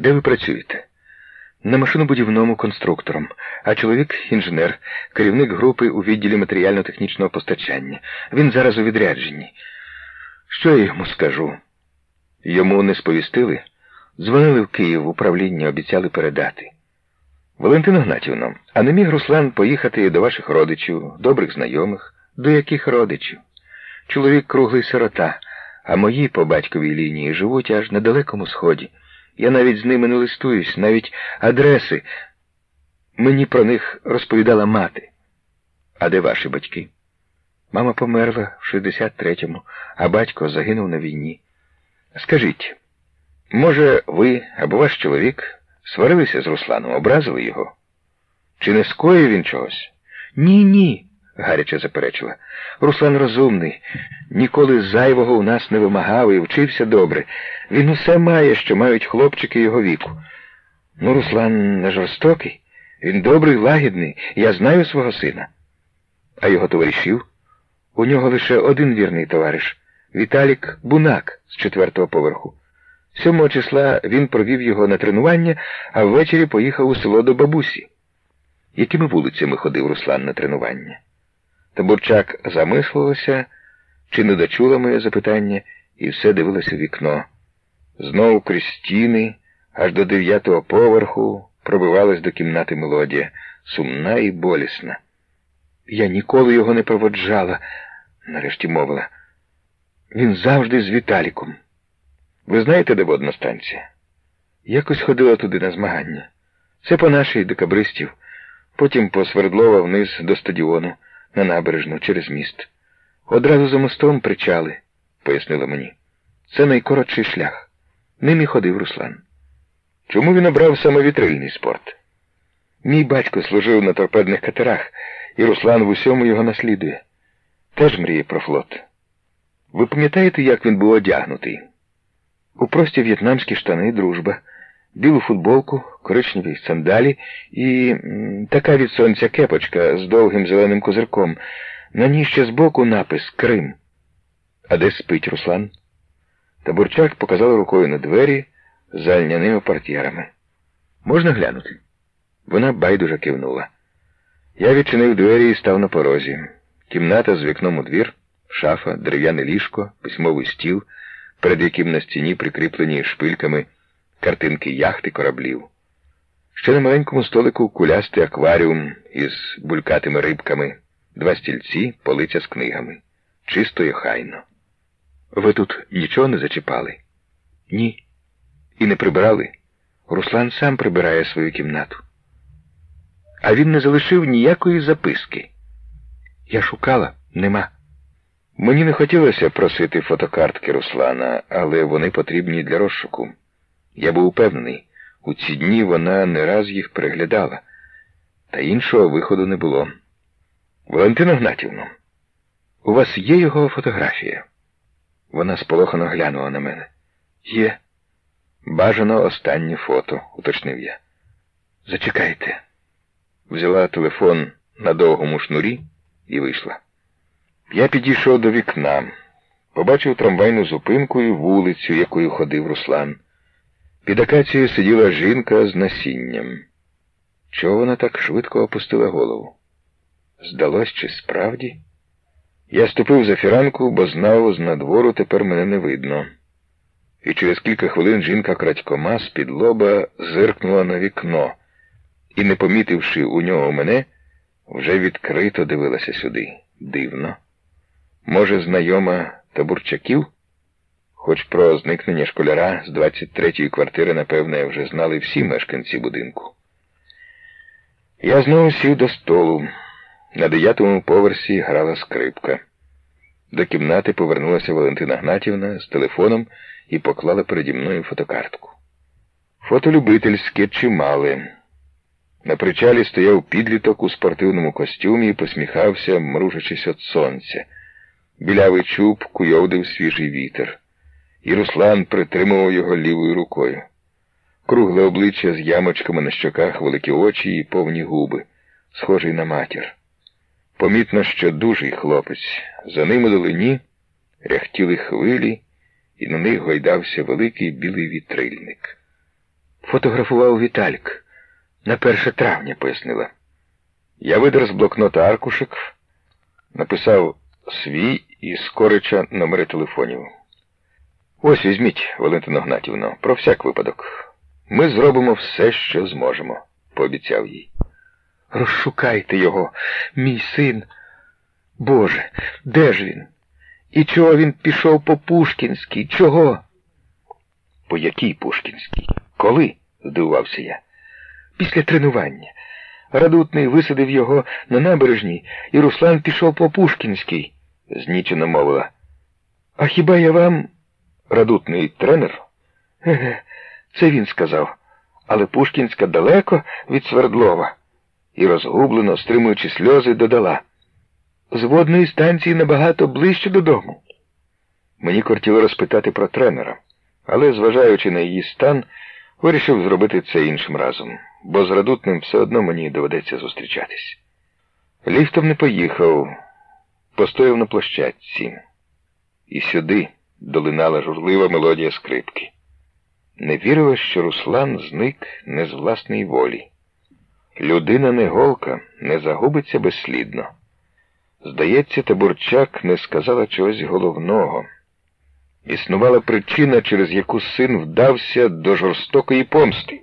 Де ви працюєте? На машинобудівному конструктором, а чоловік інженер, керівник групи у відділі матеріально-технічного постачання. Він зараз у відрядженні. Що я йому скажу? Йому не сповістили? Дзвонили в Київ управління, обіцяли передати. Валентино Гнатівно, а не міг Руслан поїхати до ваших родичів, добрих знайомих? До яких родичів? Чоловік круглий сирота, а мої по батьковій лінії живуть аж на далекому сході. Я навіть з ними не листуюсь, навіть адреси. Мені про них розповідала мати. А де ваші батьки? Мама померла в 63-му, а батько загинув на війні. Скажіть, може, ви або ваш чоловік сварилися з Русланом, образили його? Чи не скоїв він чогось? Ні, ні, гаряче заперечила. Руслан розумний, ніколи зайвого у нас не вимагав і вчився добре. Він усе має, що мають хлопчики його віку. Ну, Руслан не жорстокий, він добрий, лагідний, я знаю свого сина. А його товаришів? У нього лише один вірний товариш Віталік Бунак з четвертого поверху. Сьомого числа він провів його на тренування, а ввечері поїхав у село до бабусі. Якими вулицями ходив Руслан на тренування? Табурчак замислилася, чи не дочула моє запитання, і все дивилася в вікно. Знову крізь стіни, аж до дев'ятого поверху, пробивалась до кімнати мелодія, сумна і болісна. Я ніколи його не проводжала, нарешті мовила. Він завжди з Віталіком. Ви знаєте, де водна станція? Якось ходила туди на змагання. Це по нашій декабристів, потім по Свердлова вниз до стадіону, на набережну через міст. Одразу за мостом причали, пояснила мені. Це найкоротший шлях. Ним і ходив Руслан. Чому він обрав саме вітрильний спорт? Мій батько служив на торпедних катерах, і Руслан в усьому його наслідує. Теж мріє про флот. Ви пам'ятаєте, як він був одягнутий? У прості в'єтнамські штани, дружба, білу футболку, коричневі сандалі і така від сонця кепочка з довгим зеленим козирком. На ній ще збоку напис Крим. А де спить Руслан? Табурчак показав рукою на двері за льняними портьєрами. Можна глянути? Вона байдуже кивнула. Я відчинив двері і став на порозі. Кімната з вікном у двір, шафа, дерев'яне ліжко, письмовий стіл, перед яким на стіні прикріплені шпильками картинки яхти кораблів. Ще на маленькому столику кулястий акваріум із булькатими рибками, два стільці, полиця з книгами. Чисто і хайно. Ви тут нічого не зачіпали? Ні. І не прибирали? Руслан сам прибирає свою кімнату. А він не залишив ніякої записки. Я шукала, нема. Мені не хотілося просити фотокартки Руслана, але вони потрібні для розшуку. Я був упевнений, у ці дні вона не раз їх переглядала, та іншого виходу не було. Валентина Гнатівна, у вас є його фотографія? Вона сполохано глянула на мене. Є. Бажано останнє фото, уточнив я. Зачекайте. Взяла телефон на довгому шнурі і вийшла. Я підійшов до вікна, побачив трамвайну зупинку і вулицю, якою ходив Руслан. Під акацією сиділа жінка з насінням. Чого вона так швидко опустила голову? Здалось, чи справді? Я ступив за фіранку, бо знав, з надвору тепер мене не видно. І через кілька хвилин жінка крадькома з-під лоба зиркнула на вікно і, не помітивши у нього мене, вже відкрито дивилася сюди. Дивно. Може, знайома табурчаків? Хоч про зникнення школяра з 23-ї квартири, напевне, вже знали всі мешканці будинку. Я знову сів до столу. На дев'ятому поверсі грала скрипка. До кімнати повернулася Валентина Гнатівна з телефоном і поклала переді мною фотокартку. Фотолюбительське чимале. На причалі стояв підліток у спортивному костюмі і посміхався, мружачись від сонця. Білявий чуб куйовдив свіжий вітер, і Руслан притримував його лівою рукою. Кругле обличчя з ямочками на щоках, великі очі і повні губи, схожий на матір. Помітно, що дужий хлопець. За ним у долині ряхтіли хвилі, і на них гойдався великий білий вітрильник. фотографував Віталік. На 1 травня, пояснила. Я видер з блокнота аркушик, написав свій і скорича номери телефонів. Ось візьміть, Валентино Гнатівно, про всяк випадок. Ми зробимо все, що зможемо, пообіцяв їй. Розшукайте його, мій син. Боже, де ж він? І чого він пішов по Пушкінській? Чого? По якій Пушкінській? Коли? здивувався я. Після тренування. Радутний висадив його на набережній, і Руслан пішов по Пушкінській, знічено мовила. А хіба я вам радутний тренер? Це він сказав. Але Пушкінська далеко від Свердлова. І розгублено, стримуючи сльози, додала. З водної станції набагато ближче додому. Мені кортіло розпитати про тренера, але, зважаючи на її стан, вирішив зробити це іншим разом, бо з радутним все одно мені доведеться зустрічатись. Ліфтом не поїхав, постояв на площадці, і сюди долинала журлива мелодія скрипки. Не вірила, що Руслан зник не з власної волі. Людина не голка, не загубиться безслідно. Здається, Табурчак не сказала чогось головного. Існувала причина, через яку син вдався до жорстокої помсти.